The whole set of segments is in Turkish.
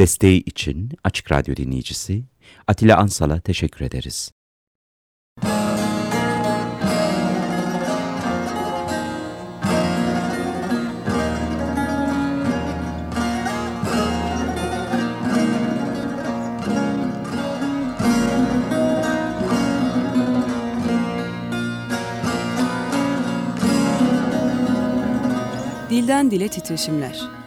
Desteği için Açık Radyo dinleyicisi Atilla Ansal'a teşekkür ederiz. Dilden Dile Titreşimler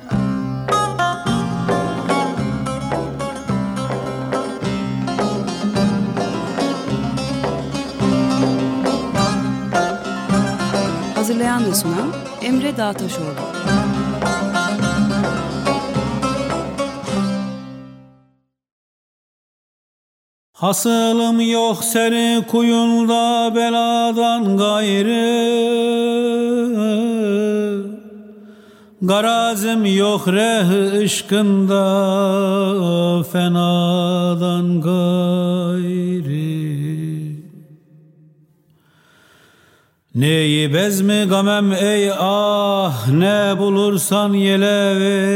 Hazırlayan ve sunan Emre Dağtaşoğlu. Hasılım yok seni kuyunda beladan gayrı Garazim yok reh ışkında fenadan gayri Neyi bez mi gamem ey ah ne bulursan yele ver.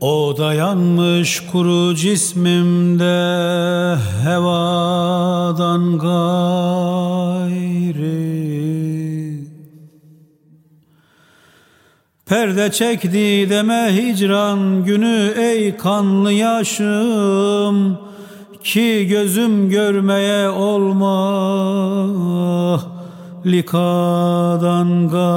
O dayanmış kuru cismimde hevadan gayri. Perde çekti deme hicran günü ey kanlı yaşım ki gözüm görmeye olma likadan gayri.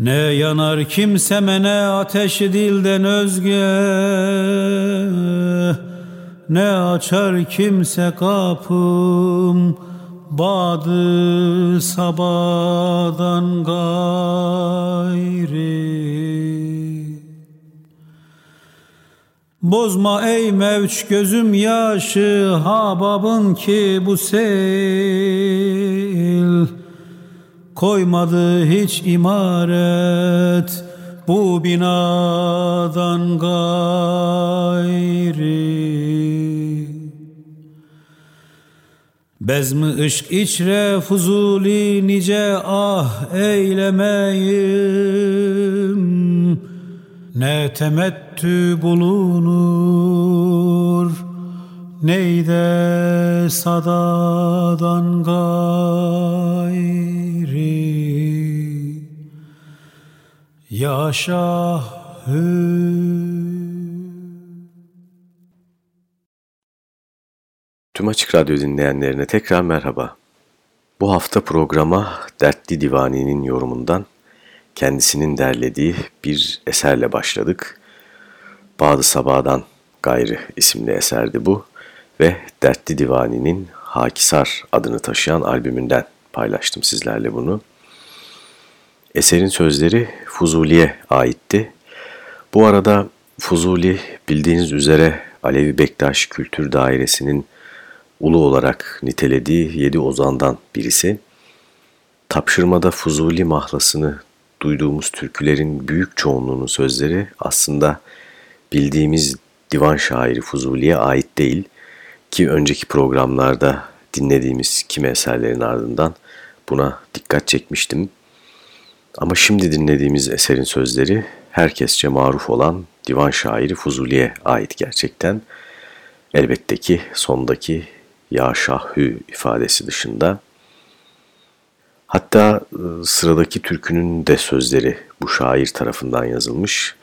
Ne yanar kimseme ne ateş dilden özge. Ne açar kimse kapım Badı sabadan gayri Bozma ey mevç gözüm yaşı hababın ki bu sel Koymadı hiç imaret bu binadan gayri. Bezmi ışk içre fuzuli nice ah eylemeyim ne temettü bulunur Neyde sadadan gayri Yaşahü Tüm Açık Radyo dinleyenlerine tekrar merhaba. Bu hafta programa Dertli Divani'nin yorumundan kendisinin derlediği bir eserle başladık. Bağdı Sabah'dan Gayrı isimli eserdi bu ve Dertli Divani'nin Hakisar adını taşıyan albümünden paylaştım sizlerle bunu. Eserin sözleri Fuzuli'ye aitti. Bu arada Fuzuli bildiğiniz üzere Alevi Bektaş Kültür Dairesi'nin ulu olarak nitelediği yedi ozandan birisi. Tapşırmada Fuzuli mahlasını duyduğumuz türkülerin büyük çoğunluğunun sözleri aslında bildiğimiz divan şairi Fuzuli'ye ait değil ki önceki programlarda dinlediğimiz kimi eserlerin ardından buna dikkat çekmiştim. Ama şimdi dinlediğimiz eserin sözleri herkesçe maruf olan divan şairi Fuzuli'ye ait gerçekten. Elbette ki sondaki ya şahhü ifadesi dışında Hatta ıı, sıradaki türkünün de sözleri bu şair tarafından yazılmış.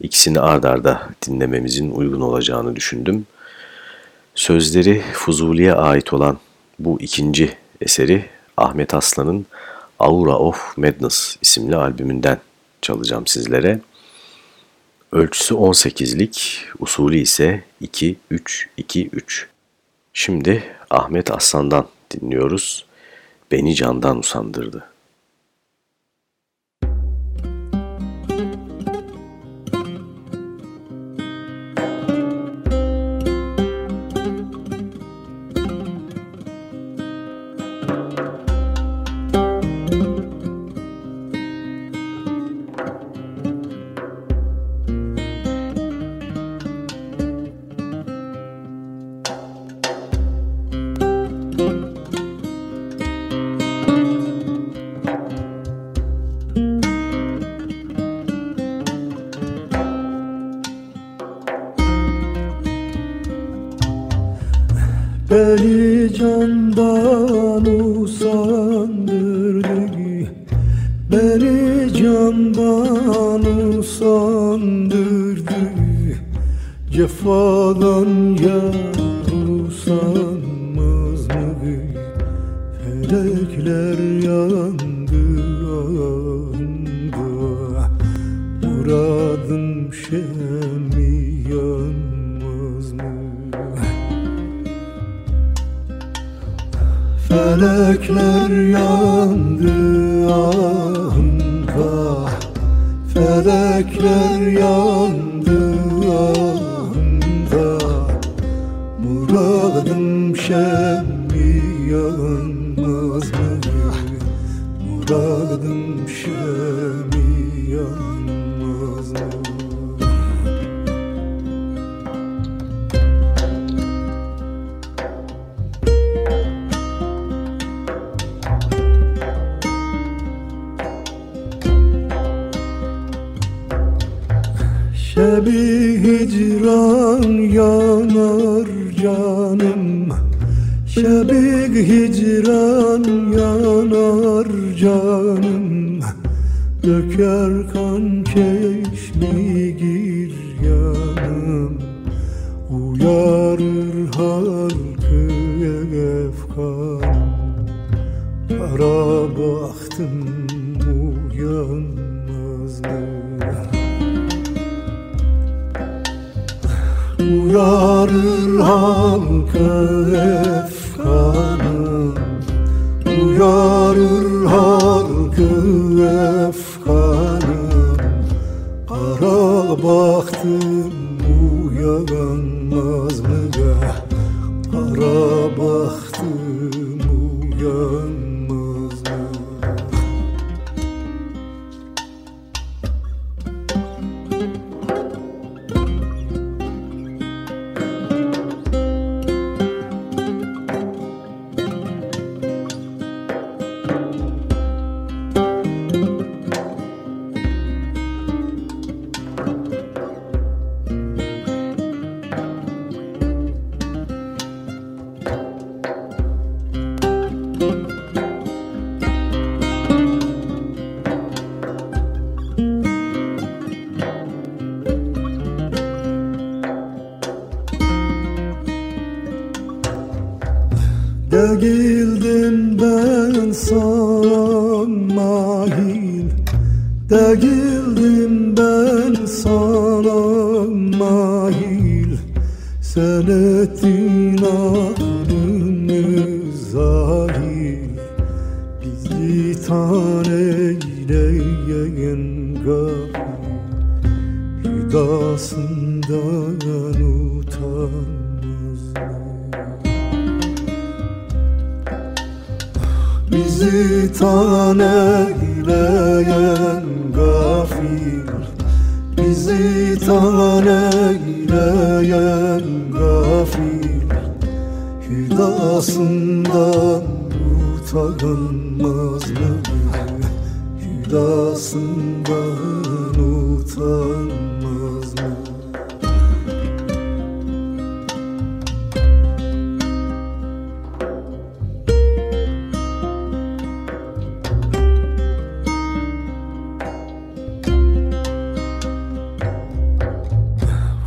İkisini ard arda dinlememizin uygun olacağını düşündüm. Sözleri Fuzuli'ye ait olan bu ikinci eseri Ahmet Aslan'ın Aura of Madness isimli albümünden çalacağım sizlere. Ölçüsü 18'lik, usulü ise 2-3-2-3. Şimdi Ahmet Aslan'dan dinliyoruz beni candan usandırdı. Felekler yandı anda Muradım şemi yanmaz mı? Felekler yandı anda Felekler yandı anda Muradım şemi hicran yanar canım Döker kan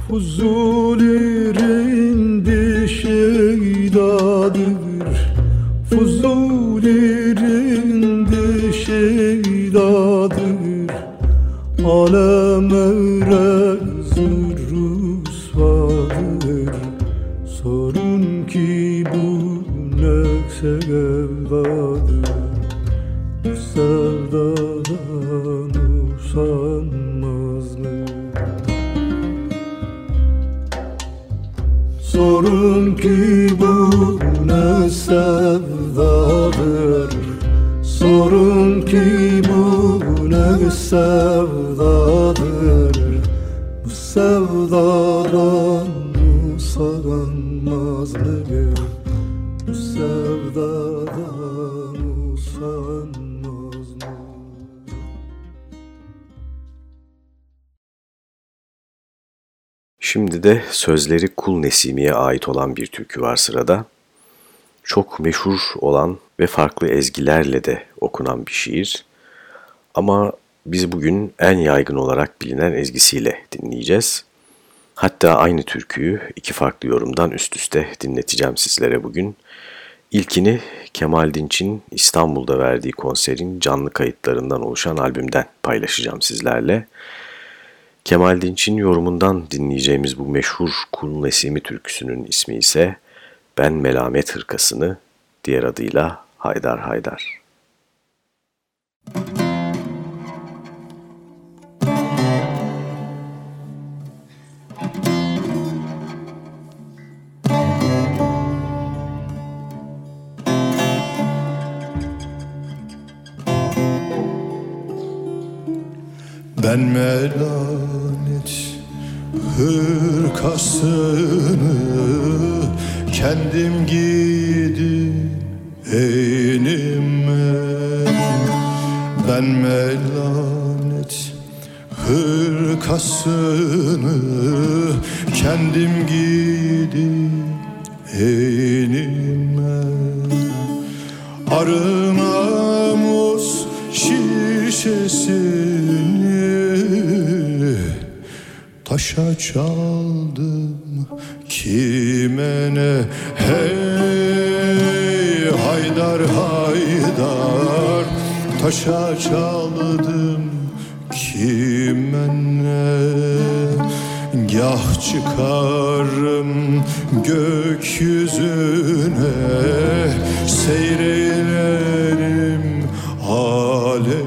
Fuzulirin dişeydadır Fuzulirin dişeydadır Alem evre sevdadır Sorun ki bu ne sevdadır Bu sevdadan usanmaz mı? Bu sevdadan usanmaz? Şimdi de sözleri Kul Nesimi'ye ait olan bir türkü var sırada. Çok meşhur olan ve farklı ezgilerle de okunan bir şiir. Ama biz bugün en yaygın olarak bilinen ezgisiyle dinleyeceğiz. Hatta aynı türküyü iki farklı yorumdan üst üste dinleteceğim sizlere bugün. İlkini Kemal Dinç'in İstanbul'da verdiği konserin canlı kayıtlarından oluşan albümden paylaşacağım sizlerle. Kemal Dinç'in yorumundan dinleyeceğimiz bu meşhur Kul Nesimi türküsünün ismi ise Ben Melamet Hırkasını, diğer adıyla Haydar Haydar. Ben melanet hırkasını kendim giydim eynime Ben. Melanet hırkasını kendim giydim eynime Arınamus şişesini Taşa çaldım Hey haydar haydar Taşa çaldım kime ne Gah çıkarım gökyüzüne Seyreylerim alemi.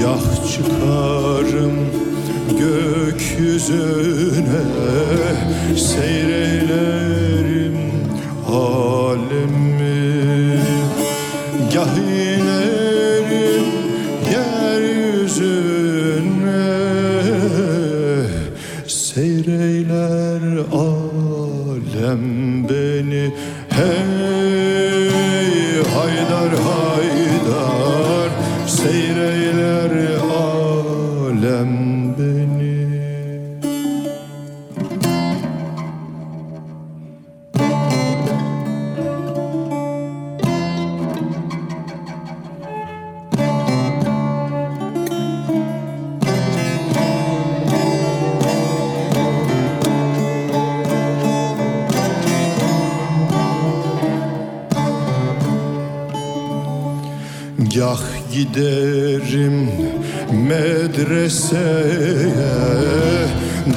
Gah çıkarım gökyüzüne seyreylerim alemi. Gah yeryüzüne seyreyler alem beni. Hey Gah giderim medreseye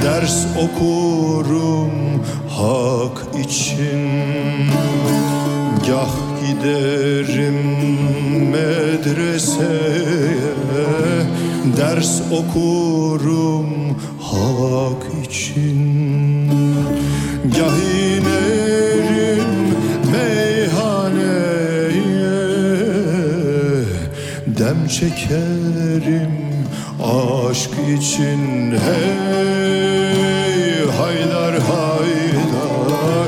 Ders okurum hak için. Gah giderim medreseye Ders okurum hak için. Gah çekerim aşk için. Hey haydar haydar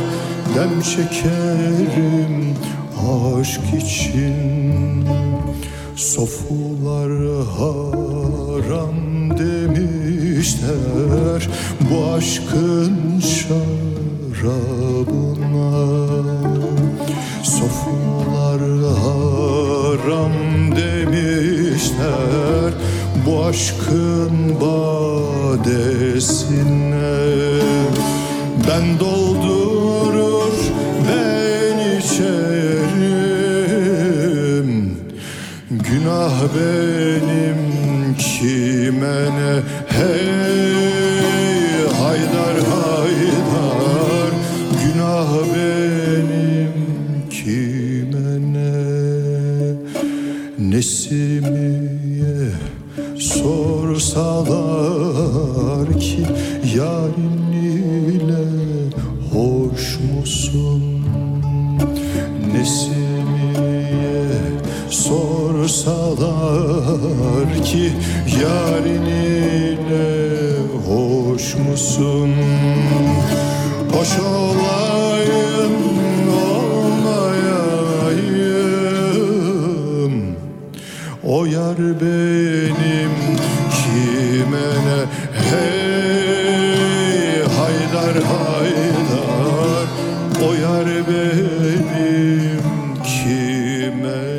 Dem çekerim aşk için. Sofular haram demişler Bu aşkın şarabına aşkın badesine. Ben doldurur ben içerim. Günah benim kime ne Hey haydar haydar. Günah benim kime ne Nesimiye sorsalar ki Yarın ile hoş musun? Nesimiye sorsalar ki Yarın ile hoş musun? Hoş olayım olmayayım. O yar benim değmene Hey haydar haydar O yar benim kimene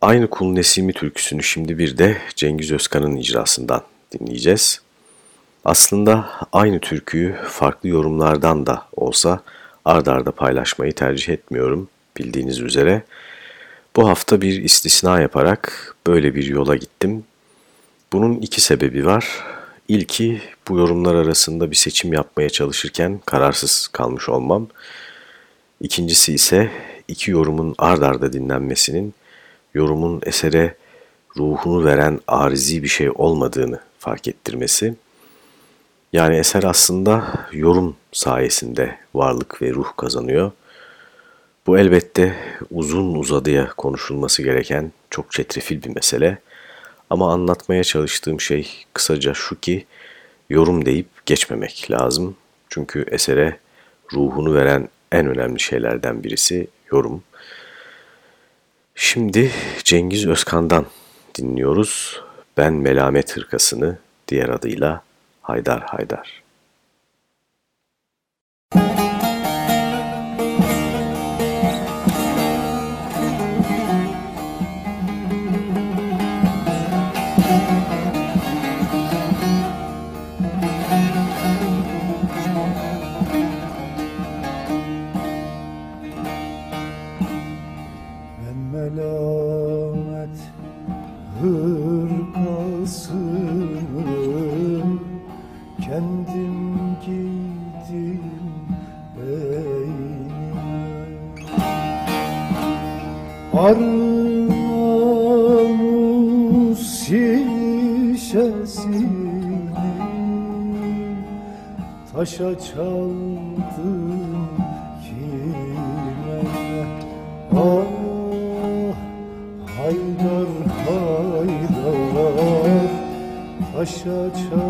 Aynı kul Nesimi türküsünü şimdi bir de Cengiz Özkan'ın icrasından dinleyeceğiz. Aslında aynı türküyü farklı yorumlardan da olsa ard arda paylaşmayı tercih etmiyorum bildiğiniz üzere. Bu hafta bir istisna yaparak böyle bir yola gittim. Bunun iki sebebi var. İlki bu yorumlar arasında bir seçim yapmaya çalışırken kararsız kalmış olmam. İkincisi ise iki yorumun ard arda dinlenmesinin yorumun esere ruhunu veren arizi bir şey olmadığını fark ettirmesi. Yani eser aslında yorum sayesinde varlık ve ruh kazanıyor.'' Bu elbette uzun uzadıya konuşulması gereken çok çetrefil bir mesele. Ama anlatmaya çalıştığım şey kısaca şu ki yorum deyip geçmemek lazım. Çünkü esere ruhunu veren en önemli şeylerden birisi yorum. Şimdi Cengiz Özkan'dan dinliyoruz. Ben Melamet Hırkasını diğer adıyla Haydar Haydar. Arnavuz şişesini Taşa çaldım kime? Ah haydar haydar Taşa çaldım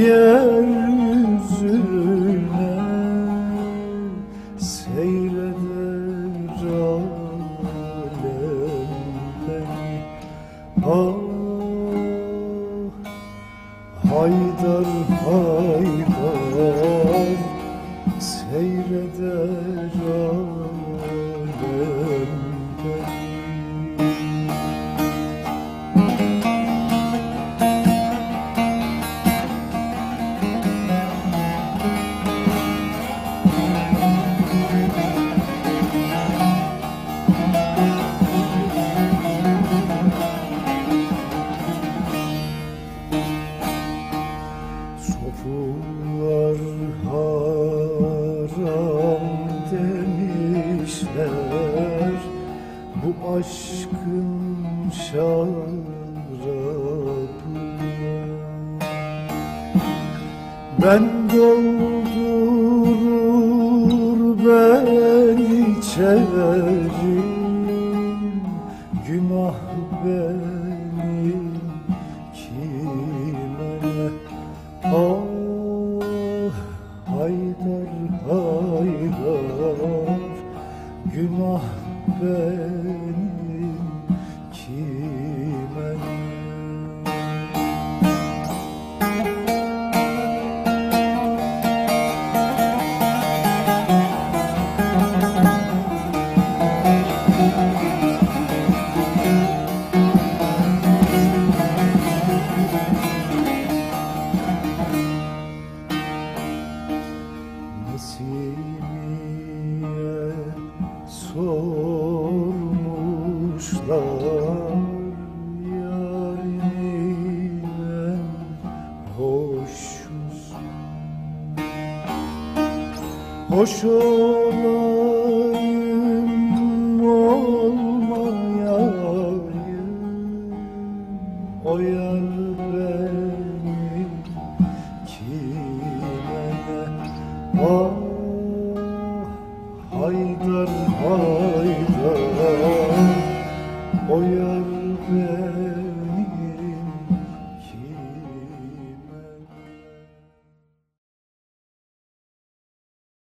Yeah. sormuşlar yarine hoş musun? Hoşum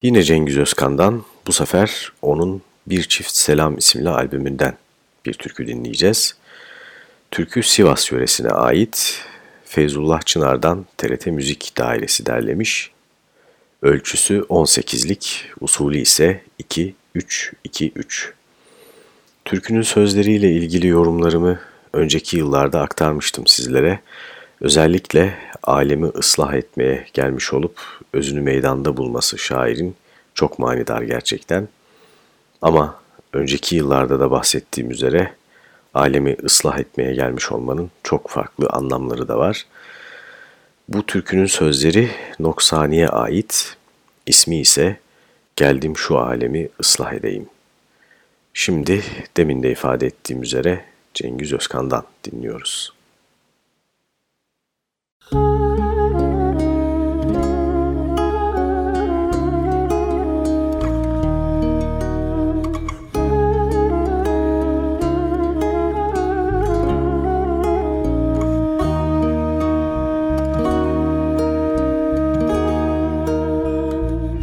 Yine Cengiz Özkan'dan bu sefer onun Bir Çift Selam isimli albümünden bir türkü dinleyeceğiz. Türkü Sivas yöresine ait Feyzullah Çınar'dan TRT Müzik Dairesi derlemiş. Ölçüsü 18'lik, usulü ise 2-3-2-3. Türkünün sözleriyle ilgili yorumlarımı önceki yıllarda aktarmıştım sizlere. Özellikle alemi ıslah etmeye gelmiş olup özünü meydanda bulması şairin çok manidar gerçekten. Ama önceki yıllarda da bahsettiğim üzere alemi ıslah etmeye gelmiş olmanın çok farklı anlamları da var. Bu türkünün sözleri Noksani'ye ait, ismi ise Geldim şu alemi ıslah edeyim. Şimdi demin de ifade ettiğim üzere Cengiz Özkan'dan dinliyoruz.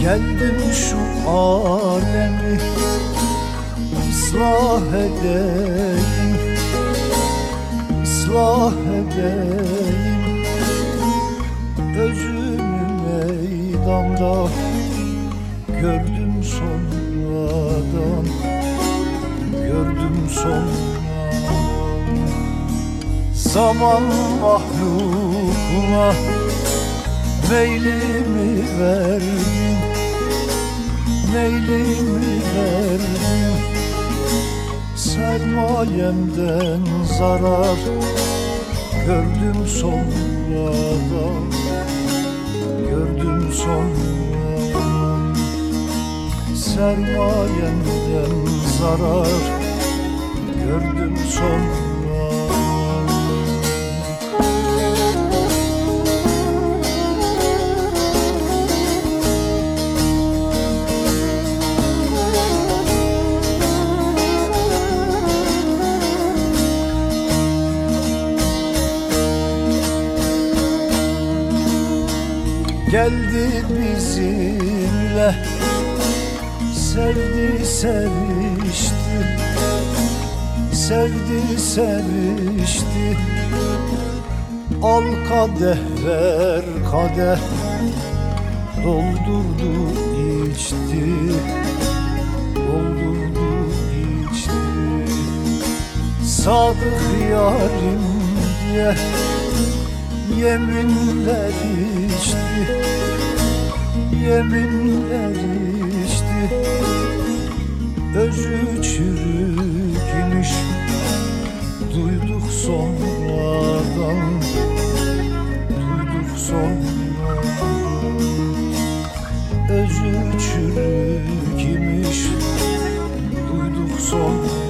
Geldim şu alemi ıslah edeyim Zaman mahlukuna meylimi verdin Meylimi verdin Sermayemden zarar Gördüm sonradan Gördüm sonradan. Sermayemden zarar Gördüm sonradan Sevdi sevişti. Sevdi sevişti. Al kadeh ver kadeh. Doldurdu içti. Doldurdu içti. Sadık yarim diye Yeminler içti Yeminler içti Özü çürük imiş Duyduk sonradan Duyduk sonradan Özü çürük imiş Duyduk sonradan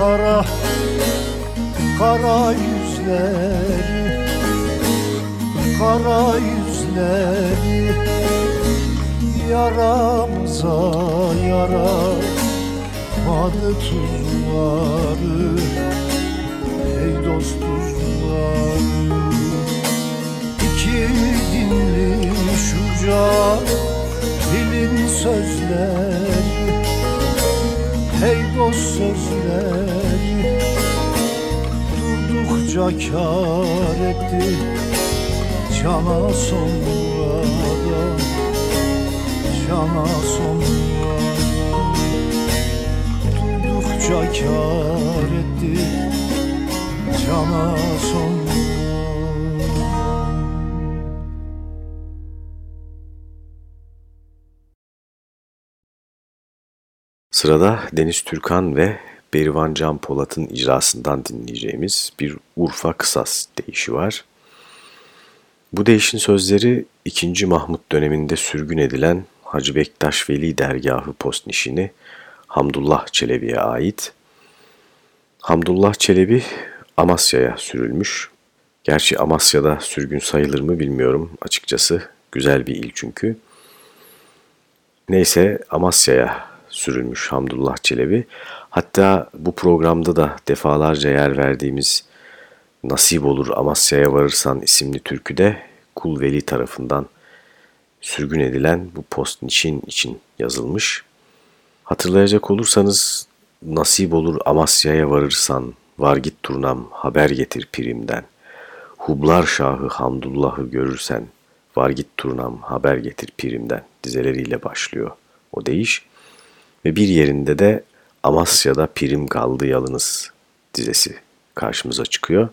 kara kara yüzleri kara yüzleri. Yaramıza yara Madı tuzları Ey dost tuzları. İki dinli şuca Dilin sözleri Dost sözleri Durdukça kar etti Cana sonradan Cana sonradan Durdukça kar etti Cana sonradan Sırada Deniz Türkan ve Berivan Can Polat'ın icrasından dinleyeceğimiz bir Urfa Kısas deyişi var. Bu deyişin sözleri 2. Mahmut döneminde sürgün edilen Hacı Bektaş Veli dergahı postnişini Hamdullah Çelebi'ye ait. Hamdullah Çelebi Amasya'ya sürülmüş. Gerçi Amasya'da sürgün sayılır mı bilmiyorum açıkçası. Güzel bir il çünkü. Neyse Amasya'ya sürülmüş Hamdullah Çelebi. Hatta bu programda da defalarca yer verdiğimiz Nasip olur Amasya'ya varırsan isimli türküde Kul Veli tarafından sürgün edilen bu post niçin için yazılmış. Hatırlayacak olursanız nasip olur Amasya'ya varırsan var git turnam haber getir pirimden. Hublar Şahı Hamdullah'ı görürsen var git turnam haber getir pirimden dizeleriyle başlıyor o deyiş. Ve bir yerinde de Amasya'da pirim kaldı yalınız dizesi karşımıza çıkıyor.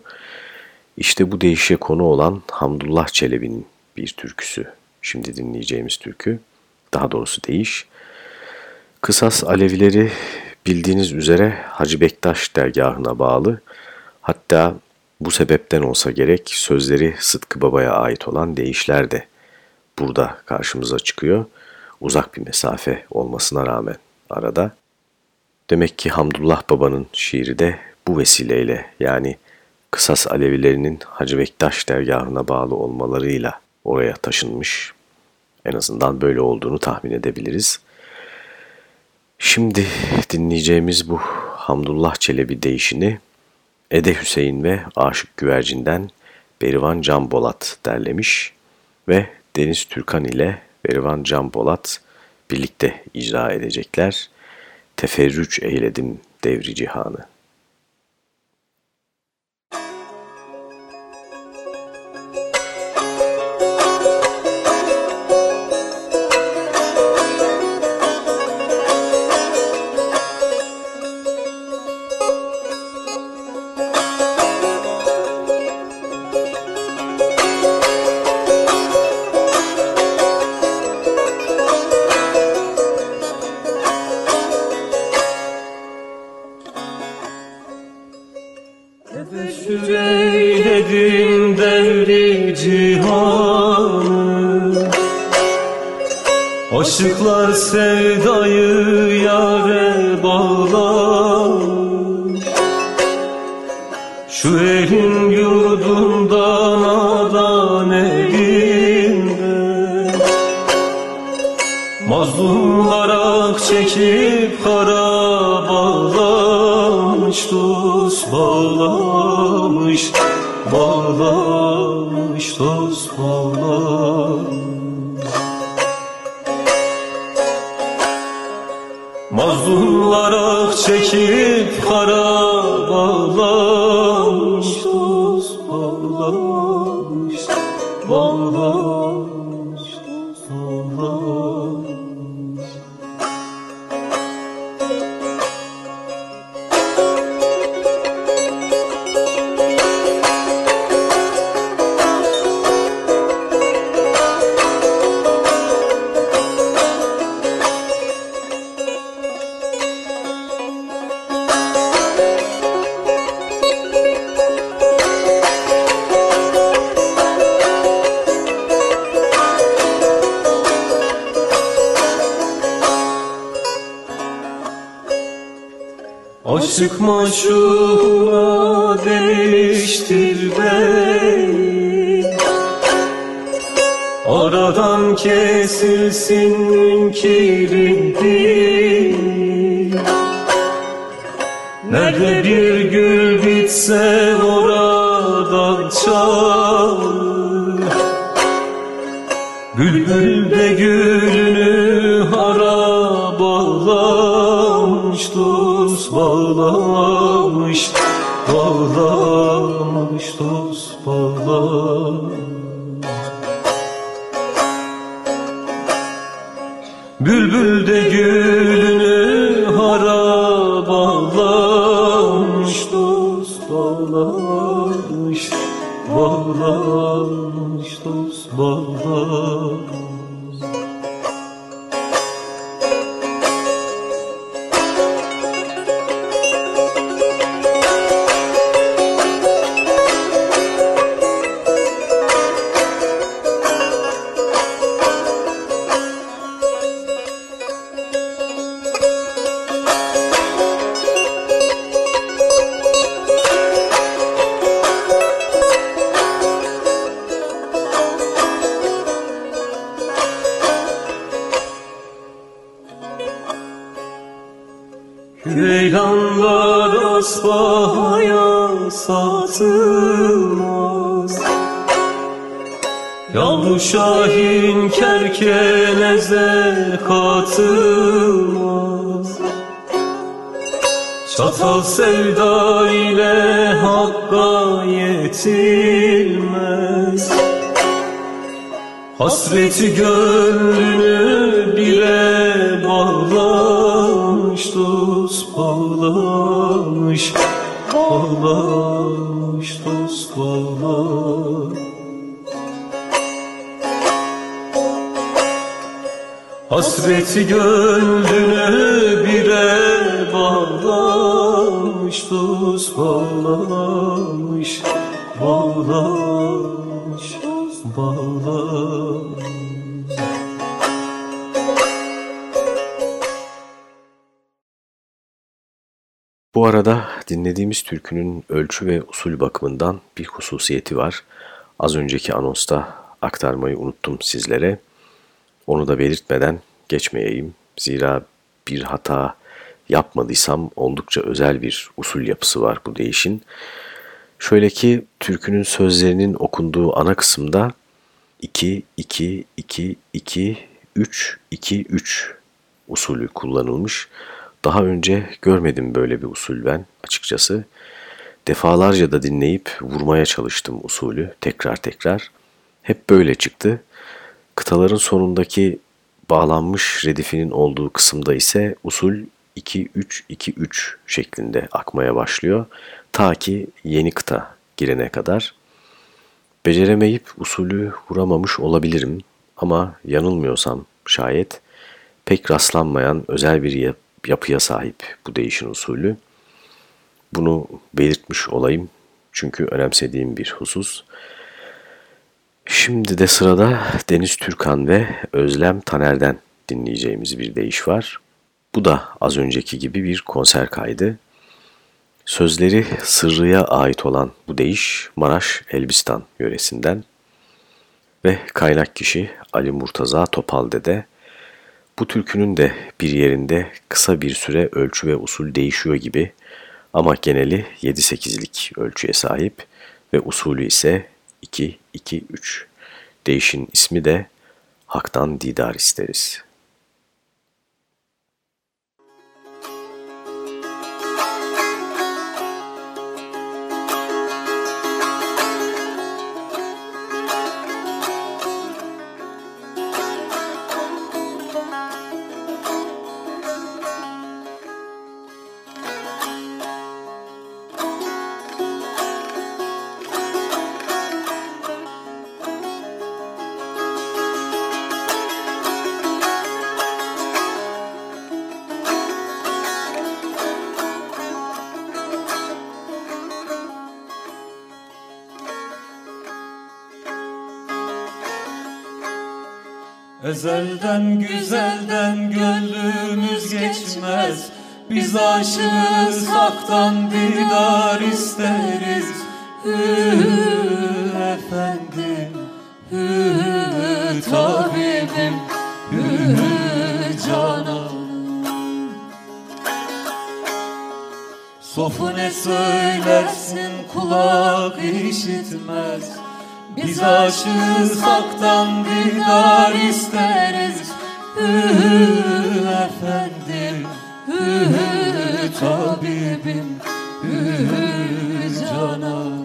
İşte bu değişe konu olan Hamdullah Çelebi'nin bir türküsü. Şimdi dinleyeceğimiz türkü. Daha doğrusu değiş. Kısas Alevileri bildiğiniz üzere Hacı Bektaş dergahına bağlı. Hatta bu sebepten olsa gerek sözleri Sıtkı Baba'ya ait olan değişler de burada karşımıza çıkıyor. Uzak bir mesafe olmasına rağmen arada. Demek ki Hamdullah Baba'nın şiiri de bu vesileyle yani Kısas Alevilerinin Hacı Bektaş dergahına bağlı olmalarıyla oraya taşınmış. En azından böyle olduğunu tahmin edebiliriz. Şimdi dinleyeceğimiz bu Hamdullah Çelebi değişini Ede Hüseyin ve Aşık Güvercin'den Berivan Can Bolat derlemiş ve Deniz Türkan ile Berivan Can Bolat birlikte icra edecekler. Teferrüç eyledim devri cihanı. Aşık maşuğa demiştir bey Aradan kesilsin münkirin dil Nerede bir gül bitse oradan Ceylanlar asbahaya satılmaz. Yavru şahin kerkeneze katılmaz. Çatal sevda ile hakka yetilmez. Hasreti gönlünü bile bağlamış dost bağlamış Bağlamış dost bağlamış Hasreti gönlünü bire bağlamış dost bağlamış Bağlamış bağlamış Bu arada dinlediğimiz türkünün ölçü ve usul bakımından bir hususiyeti var. Az önceki anonsta aktarmayı unuttum sizlere. Onu da belirtmeden geçmeyeyim. Zira bir hata yapmadıysam oldukça özel bir usul yapısı var bu değişin. Şöyle ki türkünün sözlerinin okunduğu ana kısımda 2 2 2 2 3 2 3 usulü kullanılmış. Daha önce görmedim böyle bir usul ben açıkçası. Defalarca da dinleyip vurmaya çalıştım usulü tekrar tekrar. Hep böyle çıktı. Kıtaların sonundaki bağlanmış redifinin olduğu kısımda ise usul 2-3-2-3 şeklinde akmaya başlıyor. Ta ki yeni kıta girene kadar. Beceremeyip usulü vuramamış olabilirim ama yanılmıyorsam şayet pek rastlanmayan özel bir yapıya sahip bu değişin usulü. Bunu belirtmiş olayım çünkü önemsediğim bir husus. Şimdi de sırada Deniz Türkan ve Özlem Taner'den dinleyeceğimiz bir deyiş var. Bu da az önceki gibi bir konser kaydı. Sözleri Sırrı'ya ait olan bu deyiş Maraş Elbistan yöresinden ve kaynak kişi Ali Murtaza Topal Dede. Bu türkünün de bir yerinde kısa bir süre ölçü ve usul değişiyor gibi ama geneli 7-8'lik ölçüye sahip ve usulü ise 2-2-3. Değişin ismi de Hak'tan Didar isteriz. Ezelden güzelden gönlümüz geçmez. Biz aşığız haktan didar isteriz. Hü efendim, hü tabibim, hü canım Sofu ne söylersin kulak işitmez biz aşığız haktan didar isteriz. Hü efendim, hü tabibim, hü canım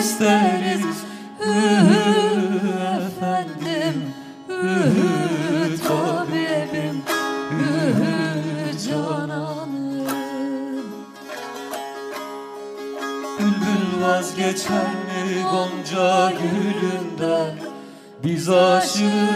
isteriz. Efendim tabibim cananım. Bülbül vazgeçer mi Gonca gülünden Biz aşığız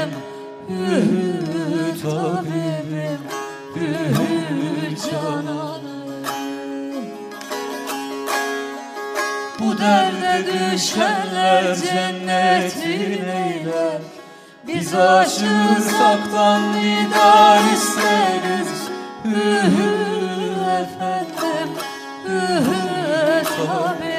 efendim Hü hü tabibim Hü hü cananım Bu derde düşenler cennetin eyler. Biz aşığız haktan didar isteriz. Hü hü efendim tabibim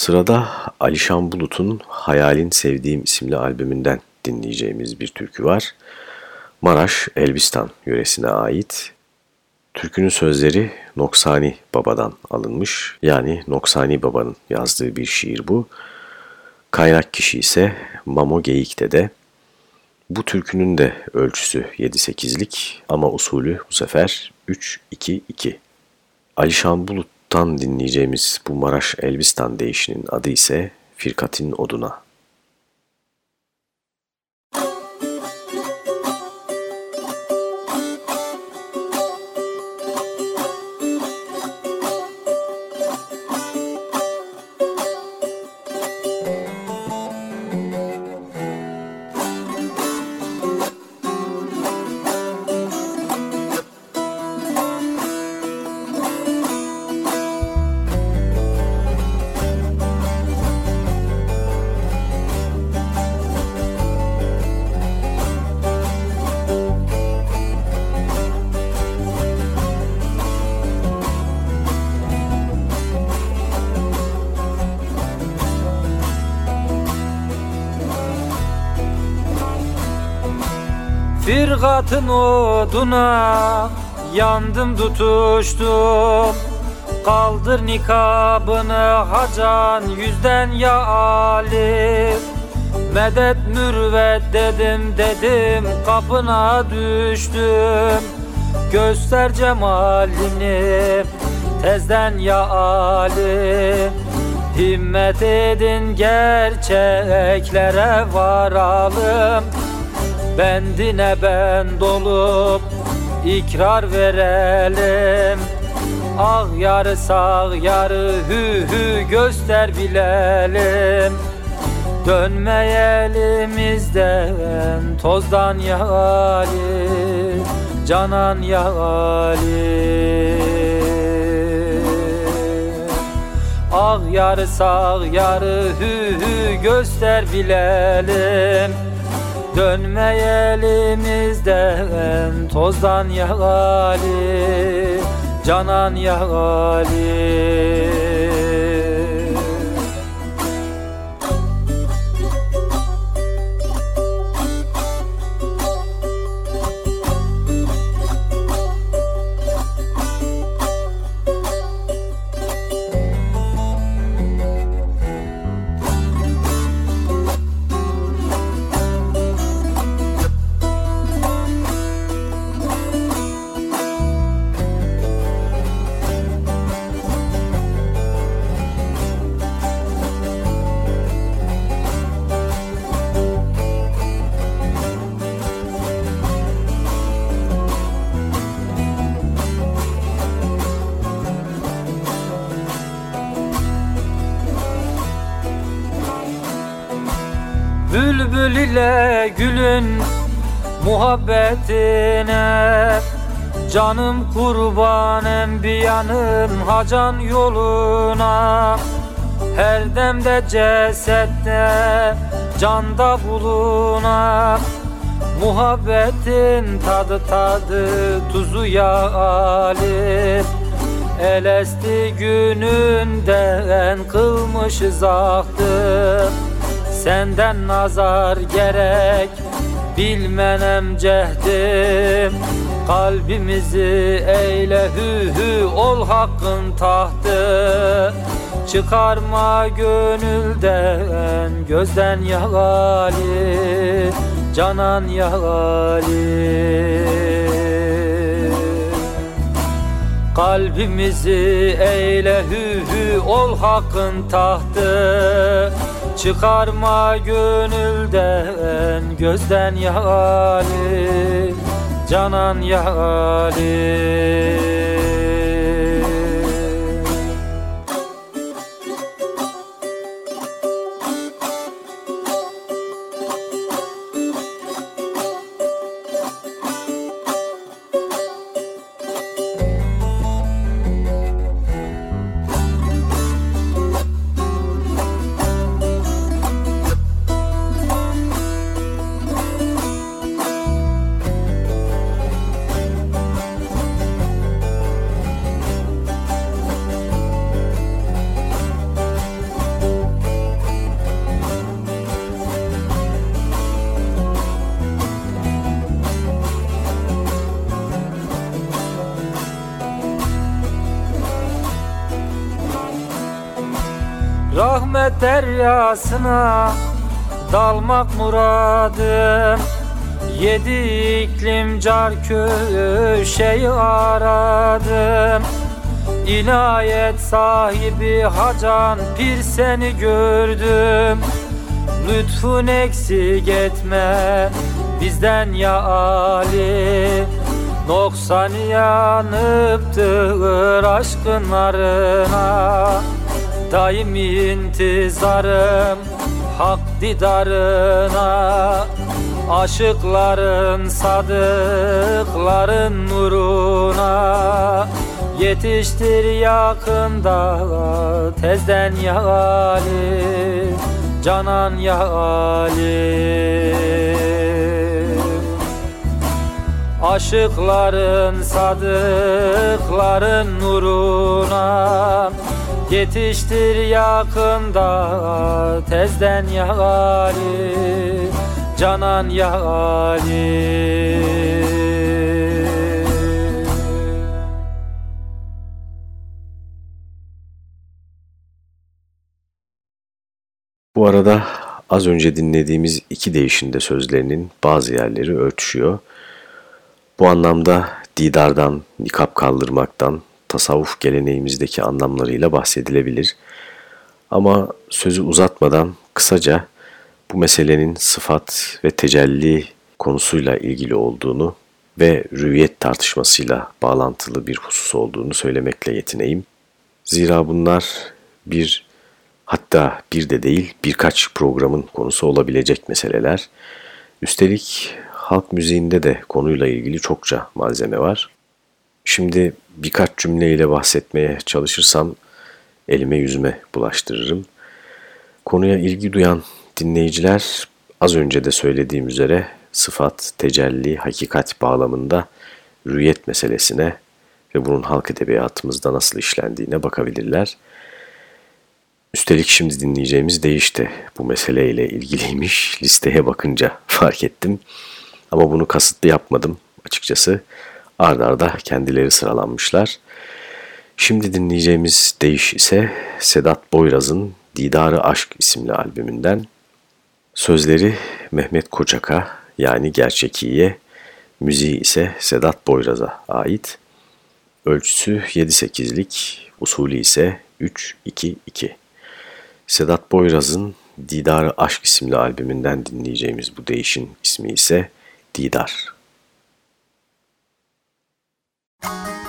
Sırada Alişan Bulut'un Hayalin Sevdiğim isimli albümünden dinleyeceğimiz bir türkü var. Maraş, Elbistan yöresine ait. Türkünün sözleri Noksani Baba'dan alınmış. Yani Noksani Baba'nın yazdığı bir şiir bu. Kaynak kişi ise Mamo Geyik'te de. Bu türkünün de ölçüsü 7-8'lik ama usulü bu sefer 3-2-2. Alişan Bulut'tan dinleyeceğimiz bu Maraş Elbistan değişinin adı ise Firkatin Oduna. Firgatın oduna yandım tutuştum. Kaldır nikabını hacan yüzden ya Ali Medet mürvet dedim dedim kapına düştüm. Göster cemalini tezden ya Ali Himmet edin gerçeklere varalım Bendine ben dolup ikrar verelim. Ah yarı sağ yarı hü hü göster bilelim. Dönmeyelimizden tozdan yali Canan yali. Ak yarı sağ yarı hü hü göster bilelim Dönmeyelim elimizden tozdan ya Ali Canan ya Ali Bülbül ile gülün muhabbetine. Canım kurban enbiyanın hacan yoluna. Her demde cesette canda bulunan Muhabbetin tadı tadı tuzu ya alim Elesti gününden kılmışız ahtı Senden nazar gerek bilmenem cehdim. Kalbimizi eyle hü hü ol hakkın tahtı. Çıkarma gönülden gözden yagali Canan yagali Kalbimizi eyle hü hü ol hakkın tahtı Çıkarma gönülden gözden yali Canan Rahmet deryasına dalmak muradım. Yedi iklim car köşeyi aradım. İnayet sahibi hacan pir seni gördüm. Lütfun eksik etme bizden ya Ali. Noksan yanıptır aşkın arına Daim intizarım hak didarına Aşıkların sadıkların nuruna Yetiştir yakında tezden ya Ali Canan ya Ali Aşıkların sadıkların nuruna Yetiştir yakında tezden ya Ali Canan ya Ali Bu arada az önce dinlediğimiz iki değişinde sözlerinin bazı yerleri örtüşüyor. Bu anlamda didardan, nikap kaldırmaktan, tasavvuf geleneğimizdeki anlamlarıyla bahsedilebilir. Ama sözü uzatmadan kısaca bu meselenin sıfat ve tecelli konusuyla ilgili olduğunu ve rüviyet tartışmasıyla bağlantılı bir husus olduğunu söylemekle yetineyim. Zira bunlar bir hatta bir de değil birkaç programın konusu olabilecek meseleler. Üstelik halk müziğinde de konuyla ilgili çokça malzeme var. Şimdi birkaç cümleyle bahsetmeye çalışırsam elime yüzüme bulaştırırım. Konuya ilgi duyan dinleyiciler az önce de söylediğim üzere sıfat, tecelli, hakikat bağlamında rüyet meselesine ve bunun halk edebiyatımızda nasıl işlendiğine bakabilirler. Üstelik şimdi dinleyeceğimiz deyiş de bu meseleyle ilgiliymiş. Listeye bakınca fark ettim. Ama bunu kasıtlı yapmadım açıkçası. Arda arda kendileri sıralanmışlar. Şimdi dinleyeceğimiz deyiş ise Sedat Boyraz'ın Didarı Aşk isimli albümünden. Sözleri Mehmet Koçak'a yani Gerçekiye, müziği ise Sedat Boyraz'a ait. Ölçüsü 7-8'lik, usulü ise 3-2-2. Sedat Boyraz'ın Didarı Aşk isimli albümünden dinleyeceğimiz bu değişin ismi ise Didar. Thank you.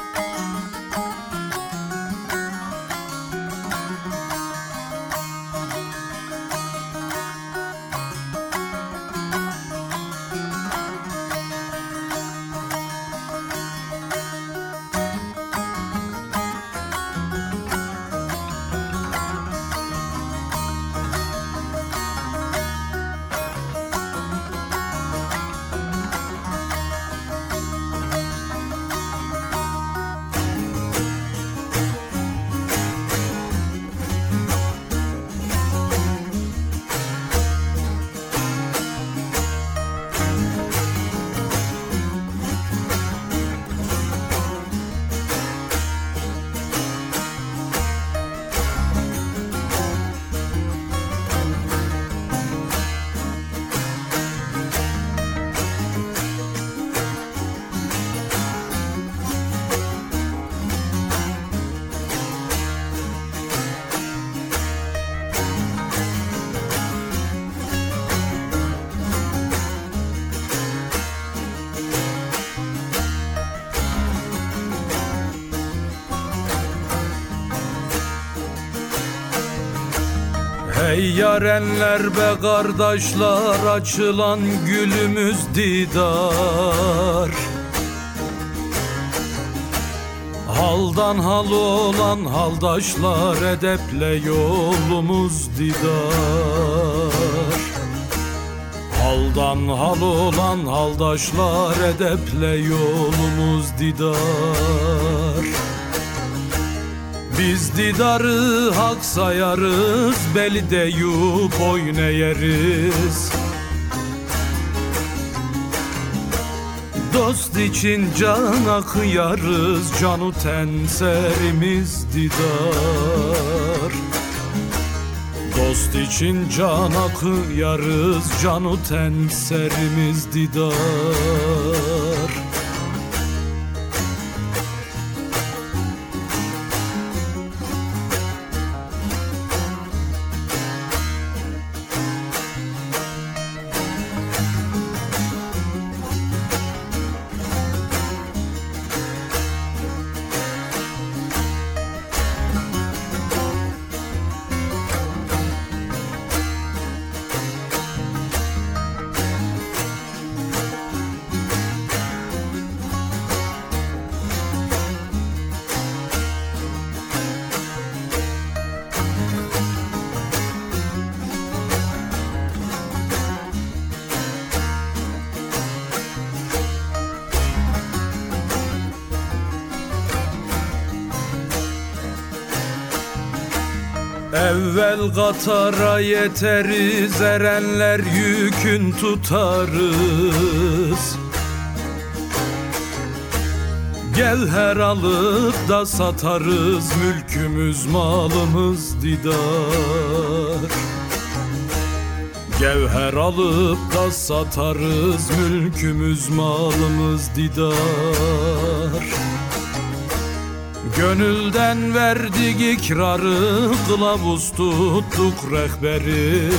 Ey yarenler be kardeşler açılan gülümüz didar. Haldan hal olan haldaşlar edeple yolumuz didar. Haldan hal olan haldaşlar edeple yolumuz didar biz didarı hak sayarız Beli deyup oynayarız Dost için can akıyarız Canu tenserimiz didar. Dost için can akıyarız Canu tenserimiz didar Katara yeteriz erenler yükün tutarız. Gel her alıp da satarız mülkümüz malımız didar. Gevher alıp da satarız mülkümüz malımız didar Gönülden verdik ikrarı Kılavuz tuttuk rehberi.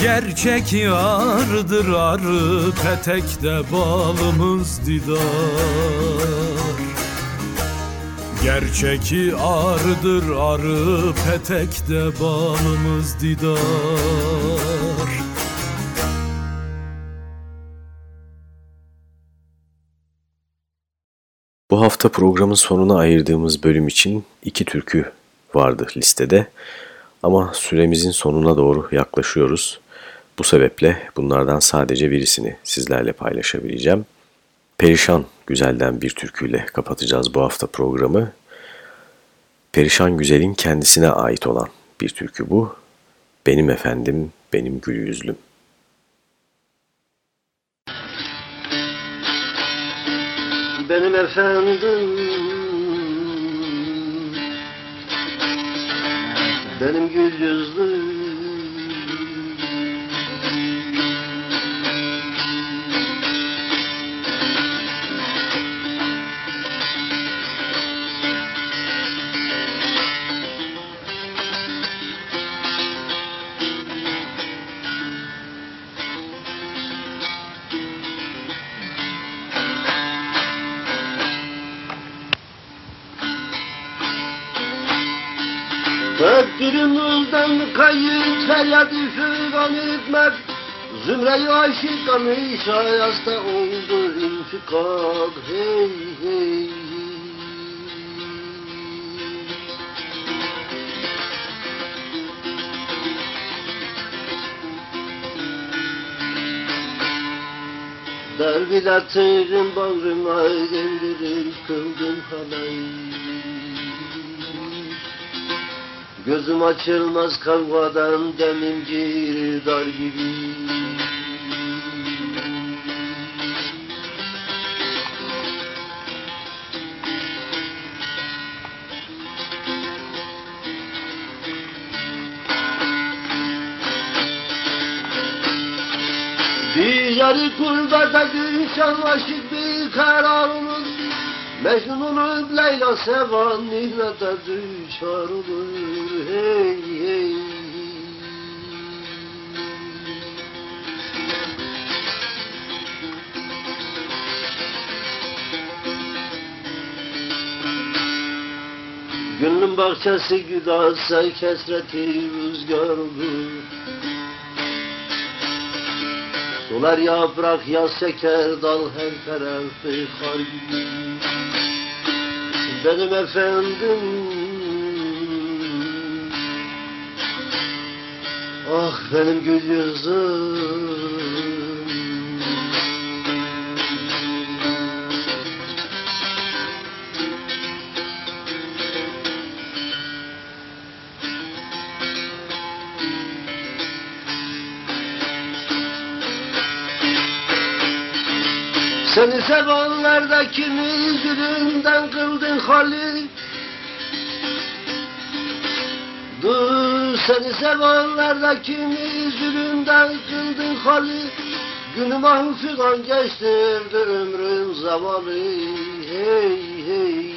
Gerçek yardır arı Petekte balımız didar. Gerçeki arıdır arı Petekte balımız didar Bu hafta programın sonuna ayırdığımız bölüm için iki türkü vardı listede. Ama süremizin sonuna doğru yaklaşıyoruz. Bu sebeple bunlardan sadece birisini sizlerle paylaşabileceğim. Perişan Güzel'den bir türküyle kapatacağız bu hafta programı. Perişan Güzel'in kendisine ait olan bir türkü bu. Benim efendim, benim gül yüzlüm. Benim efendim Benim gül yüzlüm Takdirimizden kayıt feryat figan etmek Zümre-i aşıkanı şayasta oldu infikak Hey hey Dervilatırım bağrıma indirir kıldım halay Gözüm açılmaz kavgadan demim girdar gibi. Bir yarı kurbada gülşen aşık bir kararımız Mecnun olup Leyla sevan mihnete düşar olur hey hey. Gönlün bahçesi güdase kesreti rüzgar olur Dolar yaprak yaz şeker dal her tarafı kar gibi Benim efendim Ah benim gül yüzüm Seni sevenlerde kimi zulümden kıldın hali Dur seni sevenlerde kimi zulümden kıldın hali Günüm ahfigan geçtirdi ömrüm zavallı. Hey hey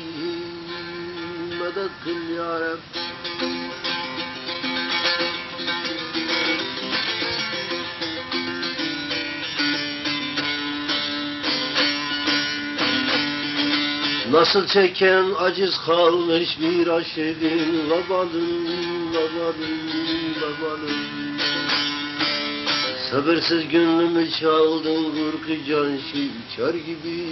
medet kıl ya Nasıl çeken aciz kalmış bir aşığın Labalım, labalım, labalım Sabırsız gönlümü çaldın Vurku can şiçar gibi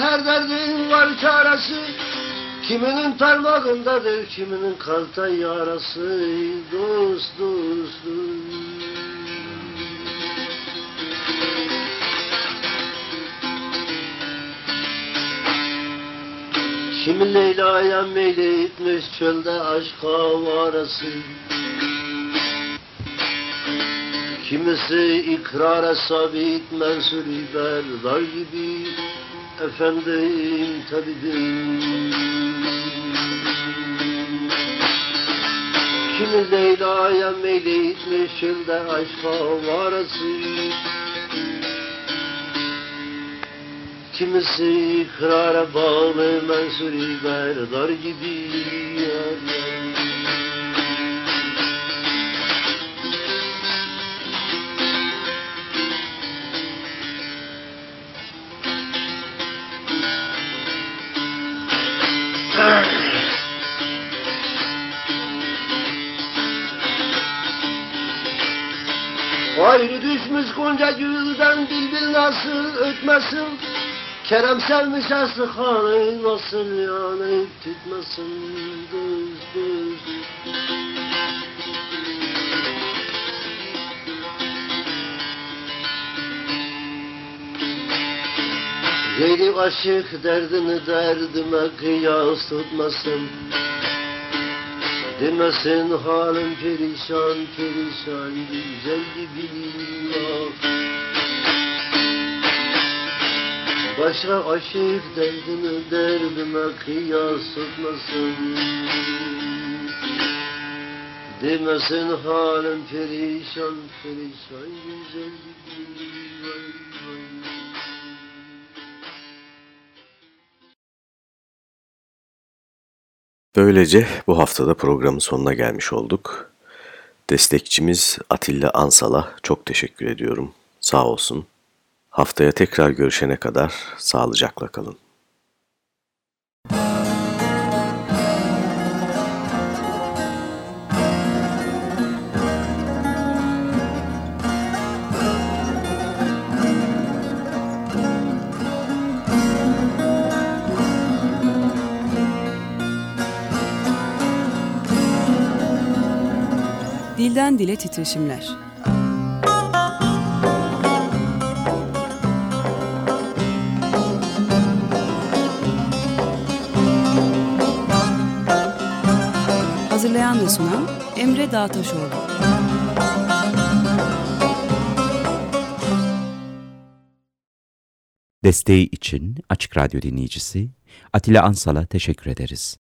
her derdin var çaresi. Kiminin parmağındadır, kiminin kalta yarası. Dost, dost, dost. Kimi Leyla'ya meyleyitmiş çölde aşka varası. Kimisi ikrara sabit mensuri berdar gibi Efendim tabibim Kimi Leyla'ya meyleyitmiş çölde aşka varası Kimisi ikrara bağlı mensuri berdar gibi yar yar. bunca gülden bilbil nasıl ötmesin. Kerem sevmiş aslı hanı nasıl yani tütmesin düz düz. Yedi aşık derdini derdime kıyas tutmasın Demesin halim perişan perişan güzel billah Başka aşık derdini derdime kıyas tutmasın Demesin halim perişan perişan güzel billah Böylece bu haftada programın sonuna gelmiş olduk. Destekçimiz Atilla Ansal'a çok teşekkür ediyorum. Sağ olsun. Haftaya tekrar görüşene kadar sağlıcakla kalın. Dilden dile titreşimler. Hazırlayan ve sunan Emre Dağtaşoğlu. Desteği için Açık Radyo dinleyicisi Atilla Ansal'a teşekkür ederiz.